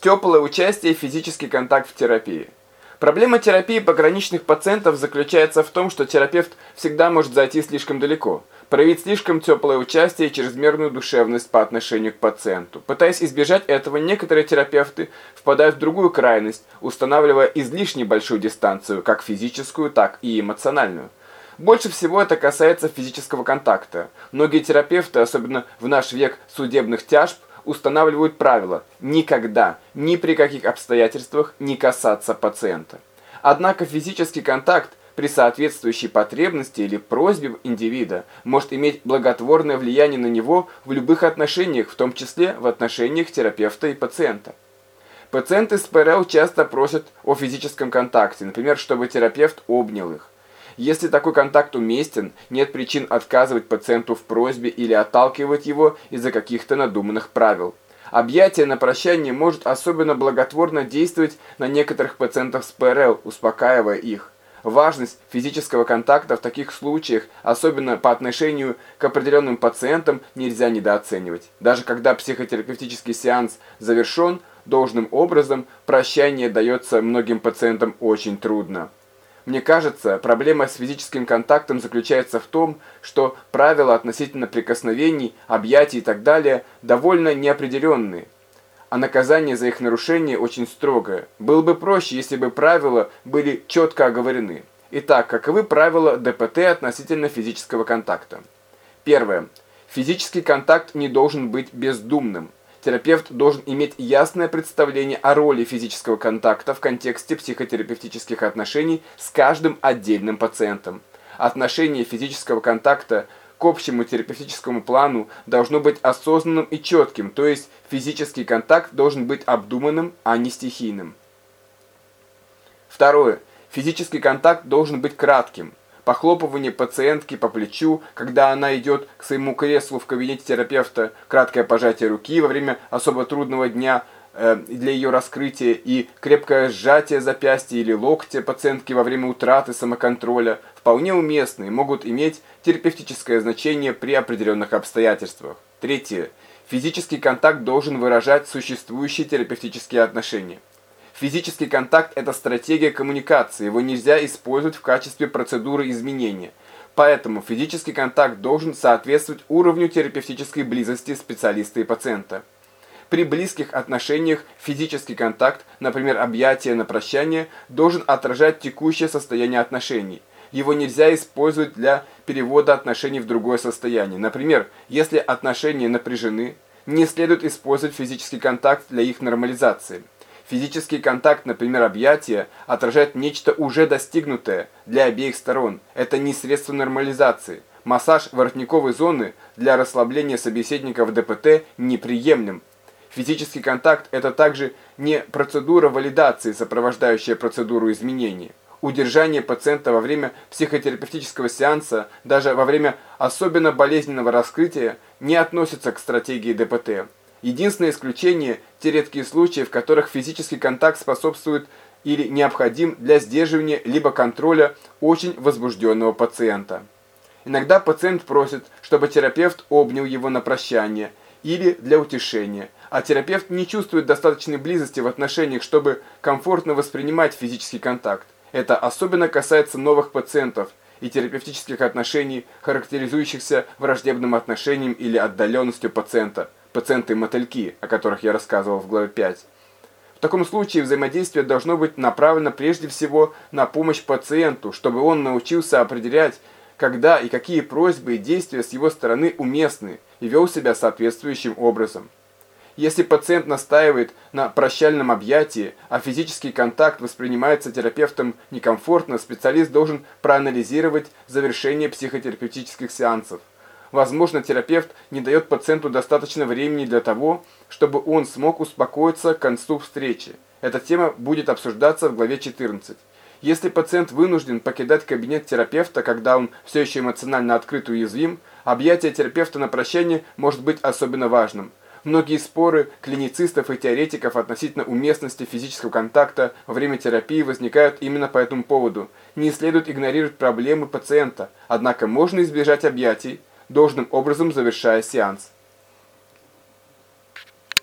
Теплое участие и физический контакт в терапии. Проблема терапии пограничных пациентов заключается в том, что терапевт всегда может зайти слишком далеко, проявить слишком теплое участие и чрезмерную душевность по отношению к пациенту. Пытаясь избежать этого, некоторые терапевты впадают в другую крайность, устанавливая излишне большую дистанцию, как физическую, так и эмоциональную. Больше всего это касается физического контакта. Многие терапевты, особенно в наш век судебных тяжб, устанавливают правила никогда, ни при каких обстоятельствах не касаться пациента. Однако физический контакт при соответствующей потребности или просьбе индивида может иметь благотворное влияние на него в любых отношениях, в том числе в отношениях терапевта и пациента. Пациенты с ПРЛ часто просят о физическом контакте, например, чтобы терапевт обнял их. Если такой контакт уместен, нет причин отказывать пациенту в просьбе или отталкивать его из-за каких-то надуманных правил. Объятие на прощание может особенно благотворно действовать на некоторых пациентов с ПРЛ, успокаивая их. Важность физического контакта в таких случаях, особенно по отношению к определенным пациентам, нельзя недооценивать. Даже когда психотерапевтический сеанс завершен, должным образом прощание дается многим пациентам очень трудно. Мне кажется, проблема с физическим контактом заключается в том, что правила относительно прикосновений, объятий и так далее довольно неопределенные, а наказание за их нарушение очень строгое. Было бы проще, если бы правила были четко оговорены. Итак, каковы правила ДПТ относительно физического контакта? Первое. Физический контакт не должен быть бездумным. Терапевт должен иметь ясное представление о роли физического контакта в контексте психотерапевтических отношений с каждым отдельным пациентом. Отношение физического контакта к общему терапевтическому плану должно быть осознанным и четким, то есть физический контакт должен быть обдуманным, а не стихийным. Второе. Физический контакт должен быть кратким похлопывание пациентки по плечу, когда она идет к своему креслу в кабинете терапевта, краткое пожатие руки во время особо трудного дня э, для ее раскрытия и крепкое сжатие запястья или локтя пациентки во время утраты самоконтроля вполне уместны и могут иметь терапевтическое значение при определенных обстоятельствах. Третье. Физический контакт должен выражать существующие терапевтические отношения. Физический контакт – это стратегия коммуникации, его нельзя использовать в качестве процедуры изменения. Поэтому физический контакт должен соответствовать уровню терапевтической близости специалиста и пациента. При близких отношениях физический контакт, например, объятие на прощание, должен отражать текущее состояние отношений. Его нельзя использовать для перевода отношений в другое состояние. Например, если отношения напряжены, не следует использовать физический контакт для их нормализации. Физический контакт, например, объятия, отражает нечто уже достигнутое для обеих сторон. Это не средство нормализации. Массаж воротниковой зоны для расслабления собеседника в ДПТ неприемлем. Физический контакт – это также не процедура валидации, сопровождающая процедуру изменения. Удержание пациента во время психотерапевтического сеанса, даже во время особенно болезненного раскрытия, не относится к стратегии ДПТ. Единственное исключение – те редкие случаи, в которых физический контакт способствует или необходим для сдерживания либо контроля очень возбужденного пациента. Иногда пациент просит, чтобы терапевт обнял его на прощание или для утешения, а терапевт не чувствует достаточной близости в отношениях, чтобы комфортно воспринимать физический контакт. Это особенно касается новых пациентов и терапевтических отношений, характеризующихся враждебным отношением или отдаленностью пациента – пациенты-мотыльки, о которых я рассказывал в главе 5. В таком случае взаимодействие должно быть направлено прежде всего на помощь пациенту, чтобы он научился определять, когда и какие просьбы и действия с его стороны уместны и вел себя соответствующим образом. Если пациент настаивает на прощальном объятии, а физический контакт воспринимается терапевтом некомфортно, специалист должен проанализировать завершение психотерапевтических сеансов. Возможно, терапевт не дает пациенту достаточно времени для того, чтобы он смог успокоиться к концу встречи. Эта тема будет обсуждаться в главе 14. Если пациент вынужден покидать кабинет терапевта, когда он все еще эмоционально открыт и уязвим, объятие терапевта на прощание может быть особенно важным. Многие споры клиницистов и теоретиков относительно уместности физического контакта во время терапии возникают именно по этому поводу. Не следует игнорировать проблемы пациента, однако можно избежать объятий, должным образом завершая сеанс.